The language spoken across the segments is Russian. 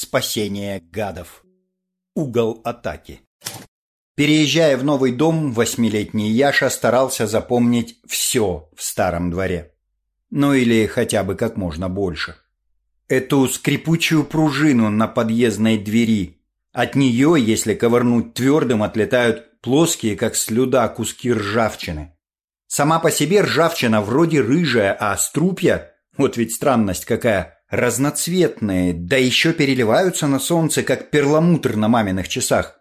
Спасение гадов. Угол атаки. Переезжая в новый дом, восьмилетний Яша старался запомнить все в старом дворе. Ну или хотя бы как можно больше. Эту скрипучую пружину на подъездной двери. От нее, если ковырнуть твердым, отлетают плоские, как слюда, куски ржавчины. Сама по себе ржавчина вроде рыжая, а струпья, вот ведь странность какая, разноцветные, да еще переливаются на солнце, как перламутр на маминых часах.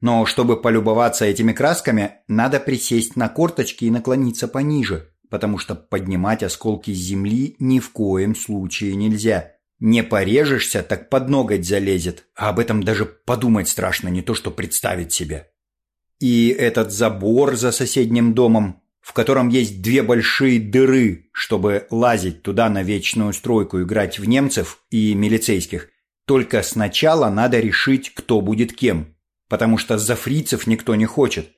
Но чтобы полюбоваться этими красками, надо присесть на корточки и наклониться пониже, потому что поднимать осколки земли ни в коем случае нельзя. Не порежешься, так под ноготь залезет, а об этом даже подумать страшно, не то что представить себе. И этот забор за соседним домом в котором есть две большие дыры, чтобы лазить туда на вечную стройку, играть в немцев и милицейских. Только сначала надо решить, кто будет кем, потому что за фрицев никто не хочет.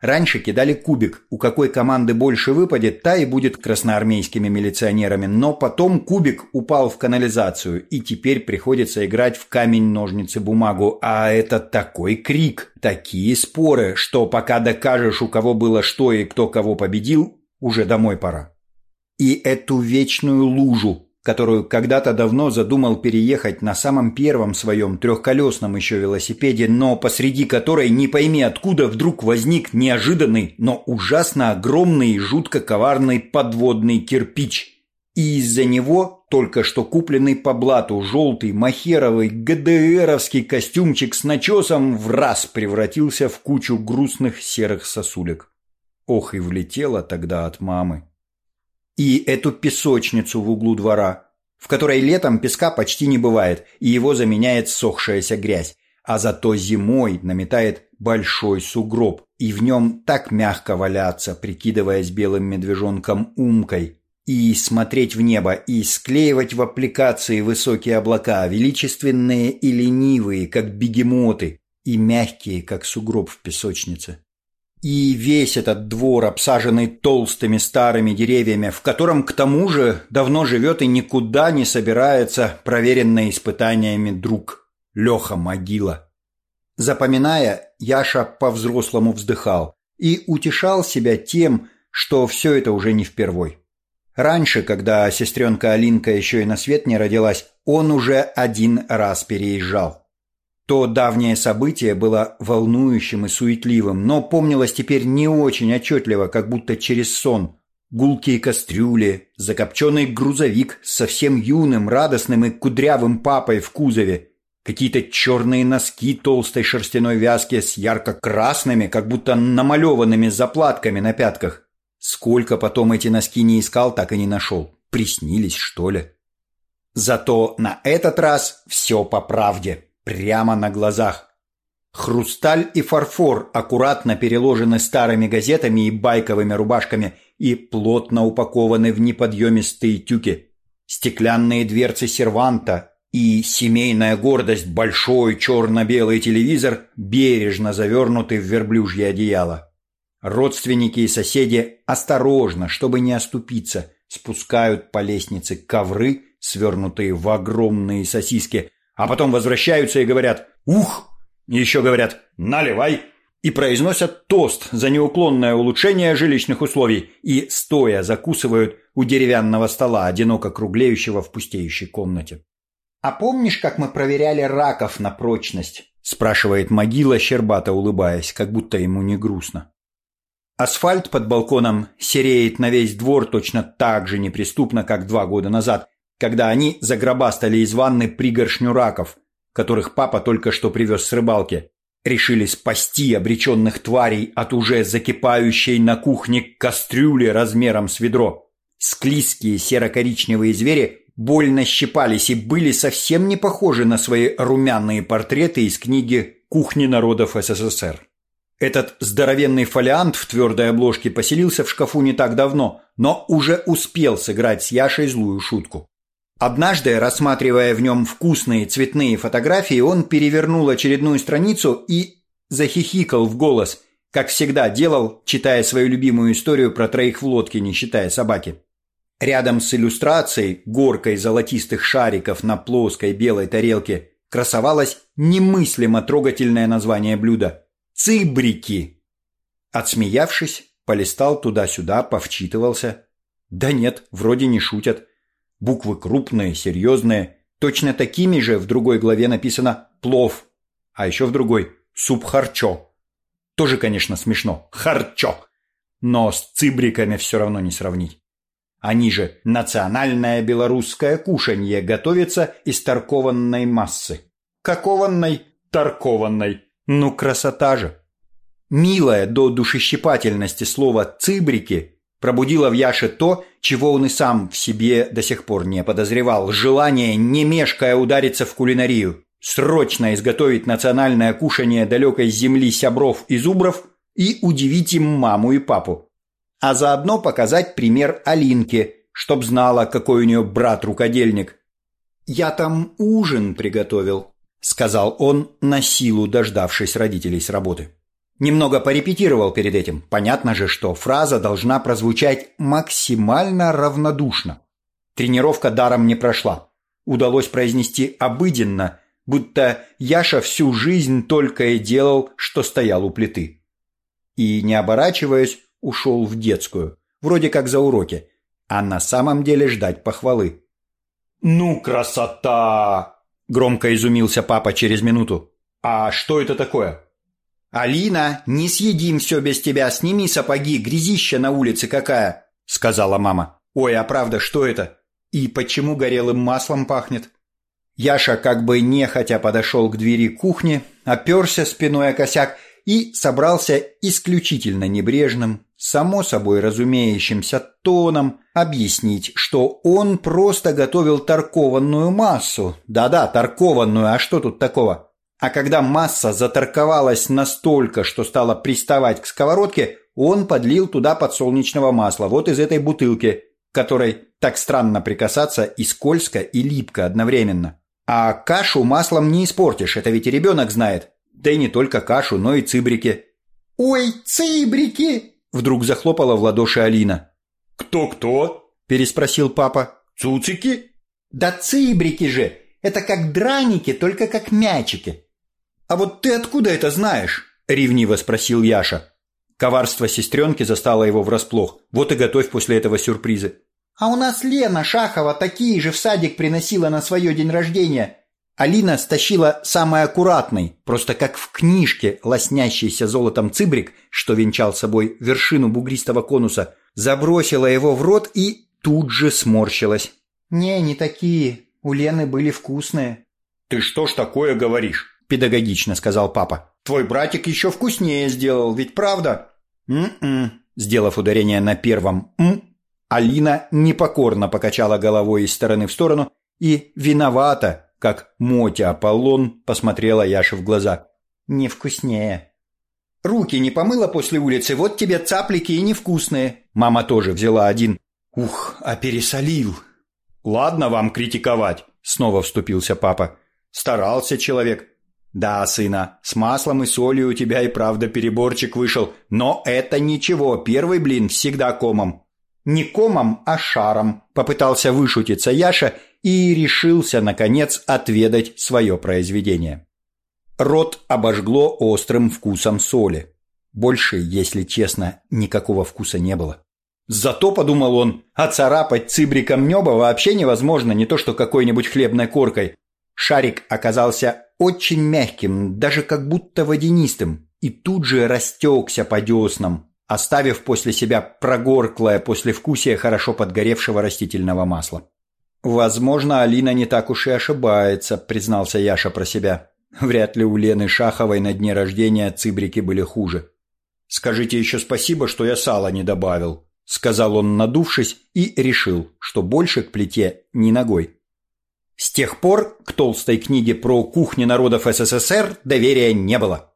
Раньше кидали кубик, у какой команды больше выпадет, та и будет красноармейскими милиционерами, но потом кубик упал в канализацию, и теперь приходится играть в камень-ножницы-бумагу, а это такой крик, такие споры, что пока докажешь, у кого было что и кто кого победил, уже домой пора. И эту вечную лужу, которую когда-то давно задумал переехать на самом первом своем трехколесном еще велосипеде, но посреди которой не пойми откуда вдруг возник неожиданный, но ужасно огромный и жутко коварный подводный кирпич. И из-за него только что купленный по блату желтый махеровый ГДРовский костюмчик с начесом в раз превратился в кучу грустных серых сосулек. Ох, и влетела тогда от мамы и эту песочницу в углу двора, в которой летом песка почти не бывает, и его заменяет сохшаяся грязь, а зато зимой наметает большой сугроб, и в нем так мягко валяться, прикидываясь белым медвежонком умкой, и смотреть в небо, и склеивать в аппликации высокие облака, величественные и ленивые, как бегемоты, и мягкие, как сугроб в песочнице. И весь этот двор, обсаженный толстыми старыми деревьями, в котором к тому же давно живет и никуда не собирается проверенный испытаниями друг Леха Могила. Запоминая, Яша по-взрослому вздыхал и утешал себя тем, что все это уже не впервой. Раньше, когда сестренка Алинка еще и на свет не родилась, он уже один раз переезжал. То давнее событие было волнующим и суетливым, но помнилось теперь не очень отчетливо, как будто через сон. Гулкие кастрюли, закопченный грузовик с совсем юным, радостным и кудрявым папой в кузове, какие-то черные носки толстой шерстяной вязки с ярко-красными, как будто намалеванными заплатками на пятках. Сколько потом эти носки не искал, так и не нашел. Приснились, что ли? Зато на этот раз все по правде прямо на глазах. Хрусталь и фарфор аккуратно переложены старыми газетами и байковыми рубашками и плотно упакованы в неподъемистые тюки. Стеклянные дверцы серванта и семейная гордость большой черно-белый телевизор бережно завернуты в верблюжье одеяло. Родственники и соседи осторожно, чтобы не оступиться, спускают по лестнице ковры, свернутые в огромные сосиски, а потом возвращаются и говорят «Ух!» еще говорят «Наливай!» и произносят тост за неуклонное улучшение жилищных условий и стоя закусывают у деревянного стола, одиноко круглеющего в пустеющей комнате. «А помнишь, как мы проверяли раков на прочность?» спрашивает могила, щербато улыбаясь, как будто ему не грустно. Асфальт под балконом сереет на весь двор точно так же неприступно, как два года назад, когда они загробастали из ванны пригоршню раков, которых папа только что привез с рыбалки. Решили спасти обреченных тварей от уже закипающей на кухне кастрюли размером с ведро. Склизкие серо-коричневые звери больно щипались и были совсем не похожи на свои румяные портреты из книги «Кухни народов СССР». Этот здоровенный фолиант в твердой обложке поселился в шкафу не так давно, но уже успел сыграть с Яшей злую шутку. Однажды, рассматривая в нем вкусные цветные фотографии, он перевернул очередную страницу и захихикал в голос, как всегда делал, читая свою любимую историю про троих в лодке, не считая собаки. Рядом с иллюстрацией, горкой золотистых шариков на плоской белой тарелке, красовалось немыслимо трогательное название блюда – цибрики. Отсмеявшись, полистал туда-сюда, повчитывался. Да нет, вроде не шутят. Буквы крупные, серьезные. Точно такими же в другой главе написано «плов», а еще в другой «суп харчо». Тоже, конечно, смешно. Харчо. Но с цибриками все равно не сравнить. Они же национальное белорусское кушанье готовится из таркованной массы. Какованной? Таркованной. Ну, красота же. Милое до душещипательности слово «цибрики» пробудило в Яше то, чего он и сам в себе до сих пор не подозревал. Желание, не мешкая, удариться в кулинарию. Срочно изготовить национальное кушанье далекой земли сябров и зубров и удивить им маму и папу а заодно показать пример Алинке, чтоб знала, какой у нее брат-рукодельник. «Я там ужин приготовил», — сказал он, на силу дождавшись родителей с работы. Немного порепетировал перед этим. Понятно же, что фраза должна прозвучать максимально равнодушно. Тренировка даром не прошла. Удалось произнести обыденно, будто Яша всю жизнь только и делал, что стоял у плиты. И, не оборачиваясь, ушел в детскую, вроде как за уроки, а на самом деле ждать похвалы. «Ну, красота!» – громко изумился папа через минуту. «А что это такое?» «Алина, не съедим все без тебя, сними сапоги, грязища на улице какая!» – сказала мама. «Ой, а правда, что это? И почему горелым маслом пахнет?» Яша как бы нехотя подошел к двери кухни, оперся спиной о косяк и собрался исключительно небрежным, само собой разумеющимся тоном объяснить, что он просто готовил таркованную массу. Да-да, таркованную, а что тут такого? А когда масса заторковалась настолько, что стала приставать к сковородке, он подлил туда подсолнечного масла, вот из этой бутылки, которой так странно прикасаться и скользко, и липко одновременно. А кашу маслом не испортишь, это ведь и ребенок знает. Да и не только кашу, но и цибрики. «Ой, цибрики!» Вдруг захлопала в ладоши Алина. «Кто-кто?» Переспросил папа. «Цуцики?» «Да цибрики же! Это как драники, только как мячики!» «А вот ты откуда это знаешь?» Ревниво спросил Яша. Коварство сестренки застало его врасплох. Вот и готовь после этого сюрпризы. «А у нас Лена Шахова такие же в садик приносила на свое день рождения. Алина стащила самый аккуратный, просто как в книжке, лоснящийся золотом цибрик, что венчал собой вершину бугристого конуса, забросила его в рот и тут же сморщилась. «Не, не такие. У Лены были вкусные». «Ты что ж такое говоришь?» – педагогично сказал папа. «Твой братик еще вкуснее сделал, ведь правда?» «М-м», сделав ударение на первом «м», Алина непокорно покачала головой из стороны в сторону и виновата как Мотя Аполлон посмотрела Яше в глаза. «Не вкуснее». «Руки не помыла после улицы, вот тебе цаплики и невкусные». Мама тоже взяла один. «Ух, а пересолил». «Ладно вам критиковать», — снова вступился папа. «Старался человек». «Да, сына, с маслом и солью у тебя и правда переборчик вышел, но это ничего, первый блин всегда комом». «Не комом, а шаром», — попытался вышутиться Яша и решился, наконец, отведать свое произведение. Рот обожгло острым вкусом соли. Больше, если честно, никакого вкуса не было. Зато, подумал он, оцарапать цибриком неба вообще невозможно, не то что какой-нибудь хлебной коркой. Шарик оказался очень мягким, даже как будто водянистым, и тут же растекся по деснам, оставив после себя прогорклое послевкусие хорошо подгоревшего растительного масла. «Возможно, Алина не так уж и ошибается», — признался Яша про себя. Вряд ли у Лены Шаховой на дне рождения цибрики были хуже. «Скажите еще спасибо, что я сала не добавил», — сказал он, надувшись, и решил, что больше к плите ни ногой. С тех пор к толстой книге про кухни народов СССР доверия не было.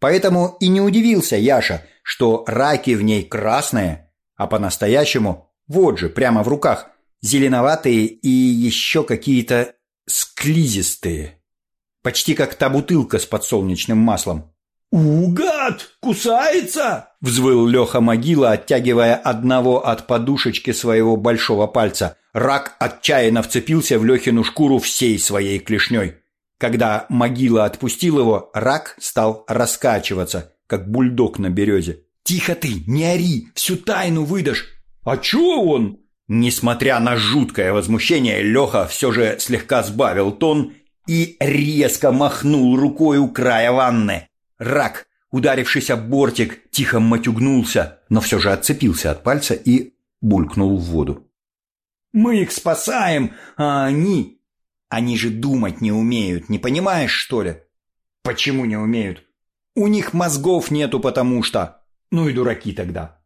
Поэтому и не удивился Яша, что раки в ней красные, а по-настоящему, вот же, прямо в руках, зеленоватые и еще какие-то склизистые. Почти как та бутылка с подсолнечным маслом. «Угад! Кусается!» – взвыл Леха Могила, оттягивая одного от подушечки своего большого пальца. Рак отчаянно вцепился в Лехину шкуру всей своей клешней. Когда могила отпустил его, рак стал раскачиваться, как бульдог на березе. «Тихо ты, не ори, всю тайну выдашь!» «А чё он?» Несмотря на жуткое возмущение, Леха все же слегка сбавил тон и резко махнул рукой у края ванны. Рак, ударившись об бортик, тихо матюгнулся, но все же отцепился от пальца и булькнул в воду. «Мы их спасаем, а они...» «Они же думать не умеют, не понимаешь, что ли?» «Почему не умеют?» «У них мозгов нету, потому что...» «Ну и дураки тогда».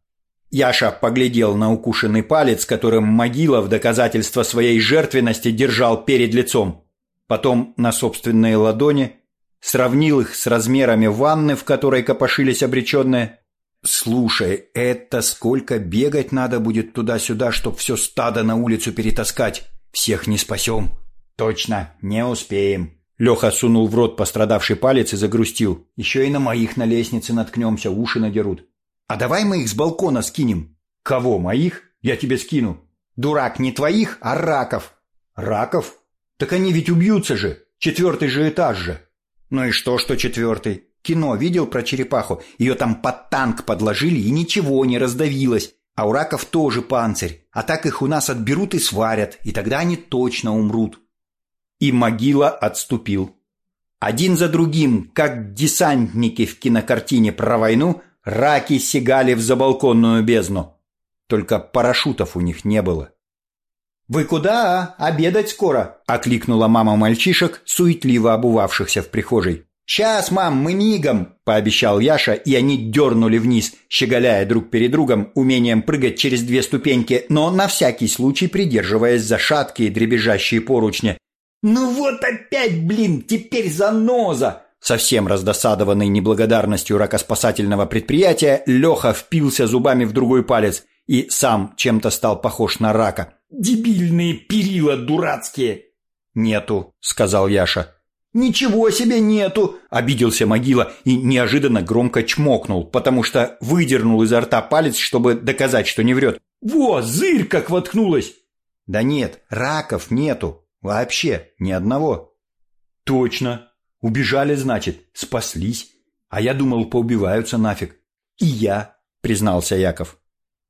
Яша поглядел на укушенный палец, которым могила в доказательство своей жертвенности держал перед лицом. Потом на собственные ладони, сравнил их с размерами ванны, в которой копошились обреченные. «Слушай, это сколько бегать надо будет туда-сюда, чтоб все стадо на улицу перетаскать? Всех не спасем». «Точно, не успеем». Леха сунул в рот пострадавший палец и загрустил. «Еще и на моих на лестнице наткнемся, уши надерут». А давай мы их с балкона скинем. Кого, моих? Я тебе скину. Дурак, не твоих, а раков. Раков? Так они ведь убьются же. Четвертый же этаж же. Ну и что, что четвертый? Кино видел про черепаху? Ее там под танк подложили и ничего не раздавилось. А у раков тоже панцирь. А так их у нас отберут и сварят, и тогда они точно умрут. И могила отступил. Один за другим, как десантники в кинокартине про войну, Раки сигали в забалконную бездну. Только парашютов у них не было. «Вы куда? А? Обедать скоро!» – окликнула мама мальчишек, суетливо обувавшихся в прихожей. «Сейчас, мам, мы мигом!» – пообещал Яша, и они дернули вниз, щеголяя друг перед другом умением прыгать через две ступеньки, но на всякий случай придерживаясь за шаткие дребезжащие поручни. «Ну вот опять, блин, теперь заноза!» Совсем раздосадованный неблагодарностью ракоспасательного предприятия, Леха впился зубами в другой палец и сам чем-то стал похож на рака. «Дебильные перила дурацкие!» «Нету», — сказал Яша. «Ничего себе нету!» – обиделся могила и неожиданно громко чмокнул, потому что выдернул изо рта палец, чтобы доказать, что не врет. «Во, зырь как воткнулась!» «Да нет, раков нету. Вообще ни одного». «Точно!» Убежали, значит, спаслись. А я думал, поубиваются нафиг. И я, признался Яков.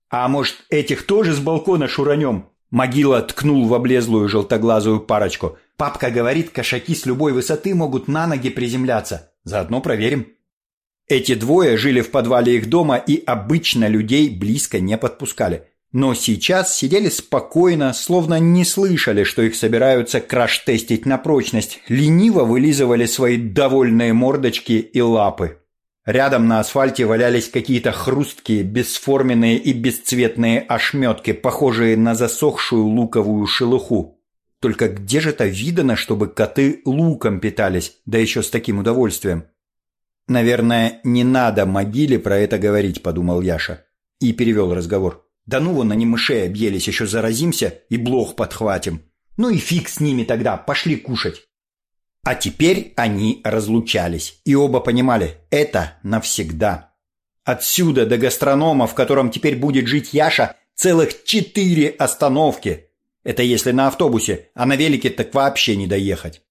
А может, этих тоже с балкона шуранем? Могила ткнул в облезлую желтоглазую парочку. Папка говорит, кошаки с любой высоты могут на ноги приземляться. Заодно проверим. Эти двое жили в подвале их дома и обычно людей близко не подпускали но сейчас сидели спокойно, словно не слышали, что их собираются краш-тестить на прочность, лениво вылизывали свои довольные мордочки и лапы. Рядом на асфальте валялись какие-то хрусткие, бесформенные и бесцветные ошметки, похожие на засохшую луковую шелуху. Только где же это видано, чтобы коты луком питались, да еще с таким удовольствием? «Наверное, не надо могиле про это говорить», — подумал Яша. И перевел разговор. Да ну вон они мышей объелись, еще заразимся и блох подхватим. Ну и фиг с ними тогда, пошли кушать. А теперь они разлучались, и оба понимали – это навсегда. Отсюда до гастронома, в котором теперь будет жить Яша, целых четыре остановки. Это если на автобусе, а на велике так вообще не доехать.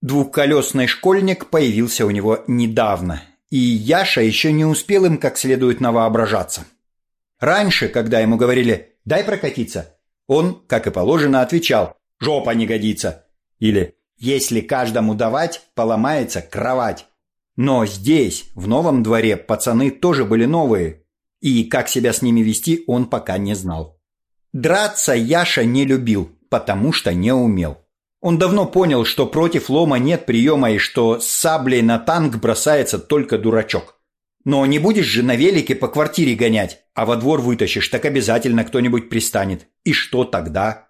Двухколесный школьник появился у него недавно, и Яша еще не успел им как следует навоображаться. Раньше, когда ему говорили «дай прокатиться», он, как и положено, отвечал «жопа не годится» или «если каждому давать, поломается кровать». Но здесь, в новом дворе, пацаны тоже были новые, и как себя с ними вести он пока не знал. Драться Яша не любил, потому что не умел. Он давно понял, что против лома нет приема и что с саблей на танк бросается только дурачок. Но не будешь же на велике по квартире гонять, а во двор вытащишь, так обязательно кто-нибудь пристанет. И что тогда?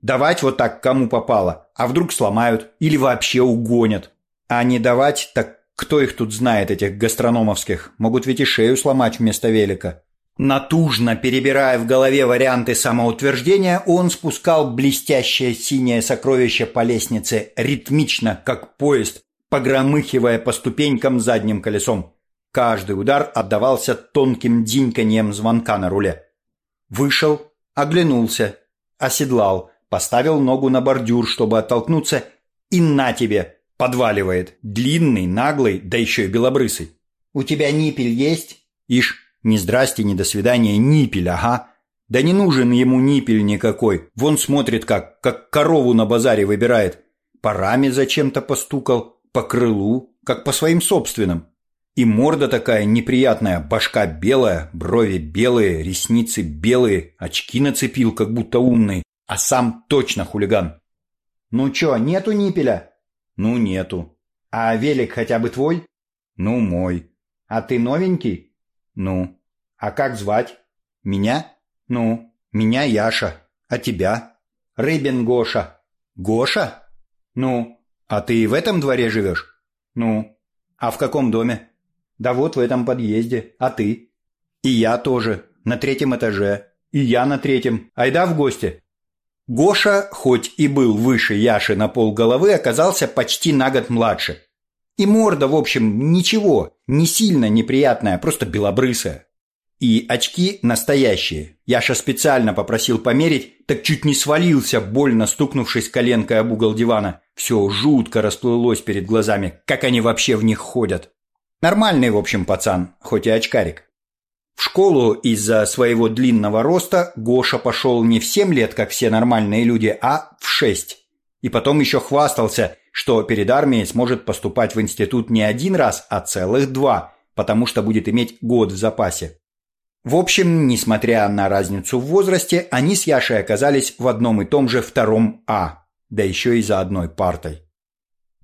Давать вот так кому попало, а вдруг сломают или вообще угонят. А не давать, так кто их тут знает, этих гастрономовских? Могут ведь и шею сломать вместо велика. Натужно перебирая в голове варианты самоутверждения, он спускал блестящее синее сокровище по лестнице, ритмично, как поезд, погромыхивая по ступенькам задним колесом. Каждый удар отдавался тонким диньканьем звонка на руле. Вышел, оглянулся, оседлал, поставил ногу на бордюр, чтобы оттолкнуться, и на тебе, подваливает. Длинный, наглый, да еще и белобрысый. «У тебя ниппель есть?» Ишь, ни здрасте, ни до свидания, ниппель, ага. Да не нужен ему ниппель никакой. Вон смотрит как, как корову на базаре выбирает. Парами зачем-то постукал, по крылу, как по своим собственным. И морда такая неприятная, башка белая, брови белые, ресницы белые, очки нацепил, как будто умный, а сам точно хулиган. «Ну чё, нету ниппеля?» «Ну, нету». «А велик хотя бы твой?» «Ну, мой». «А ты новенький?» «Ну». «А как звать?» «Меня?» «Ну?» «Меня Яша. А тебя?» «Рыбин Гоша». «Гоша?» «Ну?» «А ты в этом дворе живешь?» «Ну?» «А в каком доме?» «Да вот в этом подъезде. А ты?» «И я тоже. На третьем этаже. И я на третьем. Айда в гости». Гоша, хоть и был выше Яши на пол головы, оказался почти на год младше. И морда, в общем, ничего, не сильно неприятная, просто белобрысая. И очки настоящие. Яша специально попросил померить, так чуть не свалился, больно стукнувшись коленкой об угол дивана. Все жутко расплылось перед глазами, как они вообще в них ходят. Нормальный, в общем, пацан, хоть и очкарик. В школу из-за своего длинного роста Гоша пошел не в семь лет, как все нормальные люди, а в шесть. И потом еще хвастался, что перед армией сможет поступать в институт не один раз, а целых два, потому что будет иметь год в запасе. В общем, несмотря на разницу в возрасте, они с Яшей оказались в одном и том же втором А, да еще и за одной партой.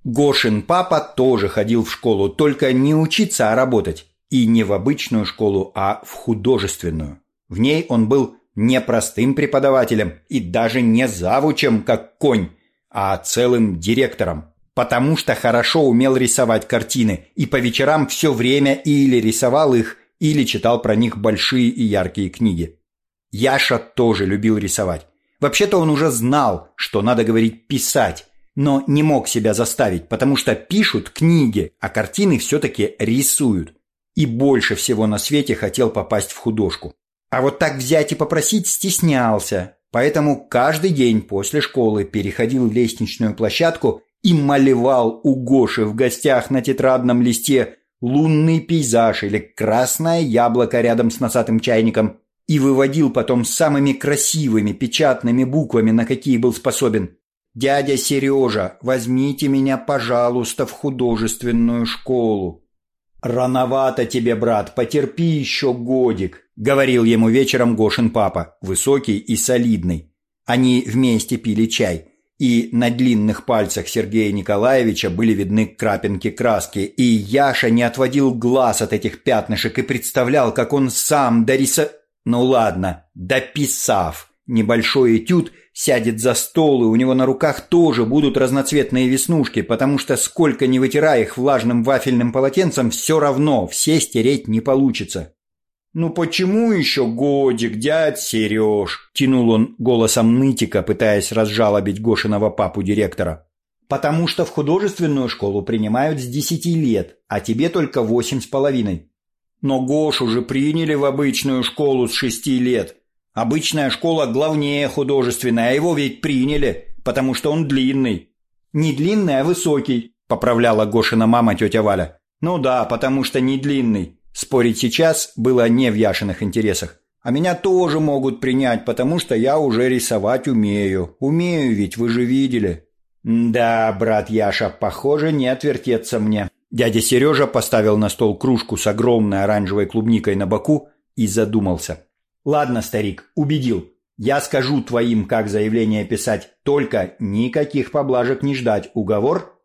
Гошин папа тоже ходил в школу, только не учиться, а работать. И не в обычную школу, а в художественную. В ней он был не простым преподавателем и даже не завучем, как конь, а целым директором. Потому что хорошо умел рисовать картины и по вечерам все время или рисовал их, или читал про них большие и яркие книги. Яша тоже любил рисовать. Вообще-то он уже знал, что надо говорить «писать», но не мог себя заставить, потому что пишут книги, а картины все-таки рисуют. И больше всего на свете хотел попасть в художку. А вот так взять и попросить стеснялся, поэтому каждый день после школы переходил в лестничную площадку и малевал у Гоши в гостях на тетрадном листе лунный пейзаж или красное яблоко рядом с носатым чайником и выводил потом самыми красивыми печатными буквами, на какие был способен. «Дядя Сережа, возьмите меня, пожалуйста, в художественную школу». «Рановато тебе, брат, потерпи еще годик», — говорил ему вечером Гошин папа, высокий и солидный. Они вместе пили чай и на длинных пальцах Сергея Николаевича были видны крапинки краски, и Яша не отводил глаз от этих пятнышек и представлял, как он сам дориса... Ну ладно, дописав небольшой этюд, сядет за стол, и у него на руках тоже будут разноцветные веснушки, потому что сколько не вытирая их влажным вафельным полотенцем, все равно все стереть не получится. «Ну почему еще годик, дядь Сереж?» – тянул он голосом нытика, пытаясь разжалобить Гошиного папу-директора. «Потому что в художественную школу принимают с десяти лет, а тебе только восемь с половиной». «Но Гошу же приняли в обычную школу с шести лет. Обычная школа главнее художественная, а его ведь приняли, потому что он длинный». «Не длинный, а высокий», – поправляла Гошина мама тетя Валя. «Ну да, потому что не длинный. Спорить сейчас было не в Яшиных интересах. А меня тоже могут принять, потому что я уже рисовать умею. Умею ведь, вы же видели. Да, брат Яша, похоже, не отвертеться мне. Дядя Сережа поставил на стол кружку с огромной оранжевой клубникой на боку и задумался. Ладно, старик, убедил. Я скажу твоим, как заявление писать, только никаких поблажек не ждать. Уговор?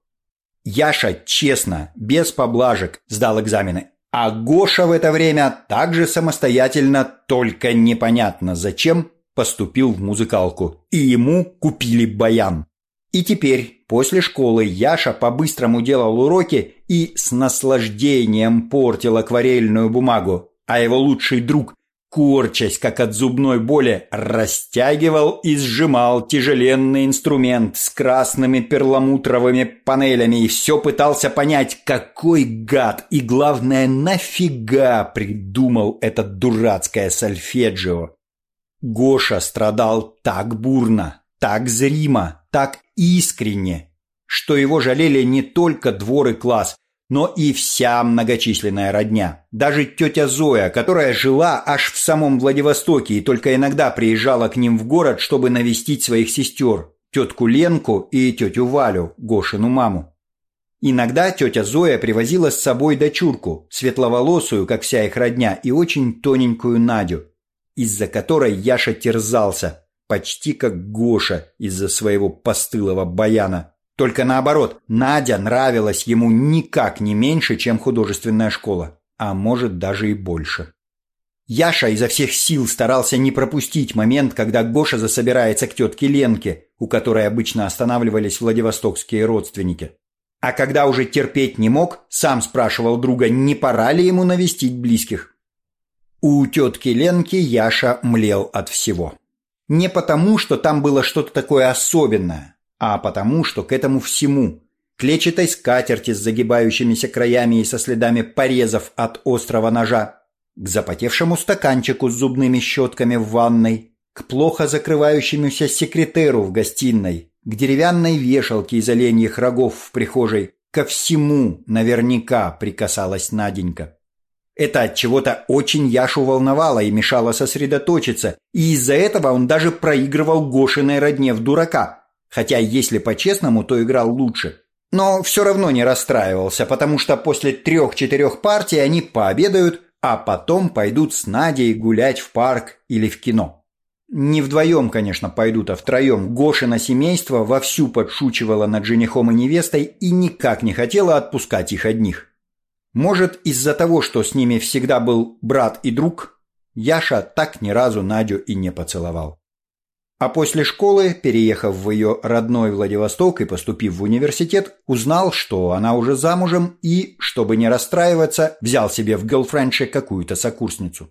Яша честно, без поблажек, сдал экзамены а Гоша в это время также самостоятельно, только непонятно зачем, поступил в музыкалку. И ему купили баян. И теперь, после школы, Яша по-быстрому делал уроки и с наслаждением портил акварельную бумагу, а его лучший друг корчась, как от зубной боли, растягивал и сжимал тяжеленный инструмент с красными перламутровыми панелями и все пытался понять, какой гад и, главное, нафига придумал этот дурацкое сольфеджио. Гоша страдал так бурно, так зримо, так искренне, что его жалели не только двор и класс, но и вся многочисленная родня. Даже тетя Зоя, которая жила аж в самом Владивостоке и только иногда приезжала к ним в город, чтобы навестить своих сестер, тетку Ленку и тетю Валю, Гошину маму. Иногда тетя Зоя привозила с собой дочурку, светловолосую, как вся их родня, и очень тоненькую Надю, из-за которой Яша терзался, почти как Гоша из-за своего постылого баяна. Только наоборот, Надя нравилась ему никак не меньше, чем художественная школа, а может даже и больше. Яша изо всех сил старался не пропустить момент, когда Гоша засобирается к тетке Ленке, у которой обычно останавливались владивостокские родственники. А когда уже терпеть не мог, сам спрашивал друга, не пора ли ему навестить близких. У тетки Ленки Яша млел от всего. Не потому, что там было что-то такое особенное, а потому, что к этому всему – клетчатой скатерти с загибающимися краями и со следами порезов от острого ножа, к запотевшему стаканчику с зубными щетками в ванной, к плохо закрывающемуся секретеру в гостиной, к деревянной вешалке из оленьих рогов в прихожей, ко всему наверняка прикасалась Наденька. Это от чего-то очень Яшу волновало и мешало сосредоточиться, и из-за этого он даже проигрывал Гошиной родне в дурака – Хотя, если по-честному, то играл лучше. Но все равно не расстраивался, потому что после трех-четырех партий они пообедают, а потом пойдут с Надей гулять в парк или в кино. Не вдвоем, конечно, пойдут, а втроем. Гошина семейство вовсю подшучивало над женихом и невестой и никак не хотело отпускать их одних. Может, из-за того, что с ними всегда был брат и друг, Яша так ни разу Надю и не поцеловал. А после школы, переехав в ее родной Владивосток и поступив в университет, узнал, что она уже замужем и, чтобы не расстраиваться, взял себе в гелфрендше какую-то сокурсницу.